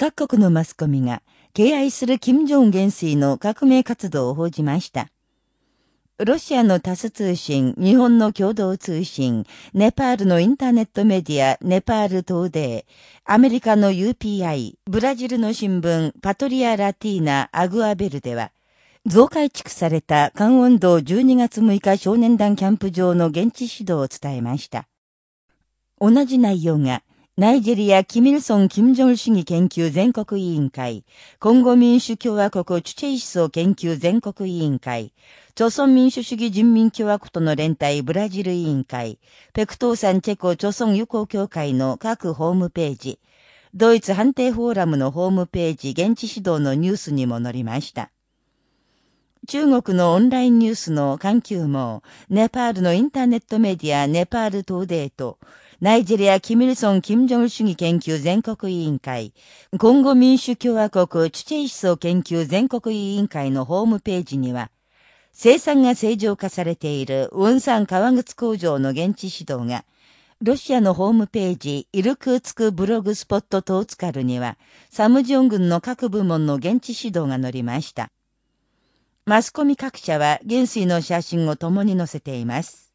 各国のマスコミが敬愛する金正恩元帥の革命活動を報じました。ロシアのタス通信、日本の共同通信、ネパールのインターネットメディア、ネパール東デ、アメリカの UPI、ブラジルの新聞、パトリア・ラティーナ・アグアベルでは、増改築された関温道12月6日少年団キャンプ場の現地指導を伝えました。同じ内容が、ナイジェリア・キミルソン・キム・ジョン主義研究全国委員会、コンゴ民主共和国チュチェイ思想研究全国委員会、朝鮮民主主義人民共和国との連帯ブラジル委員会、ペクトーサンチェコ朝鮮友好協会の各ホームページ、ドイツ判定フォーラムのホームページ現地指導のニュースにも載りました。中国のオンラインニュースの環球網、ネパールのインターネットメディアネパール東デーと、ナイジェリア・キミルソン・キム・ジョン主義研究全国委員会、今後民主共和国チュチェイ思想研究全国委員会のホームページには、生産が正常化されているウンサン革靴工場の現地指導が、ロシアのホームページ、イルクーツクブログスポットトーツカルには、サムジョン軍の各部門の現地指導が載りました。マスコミ各社は元帥の写真を共に載せています。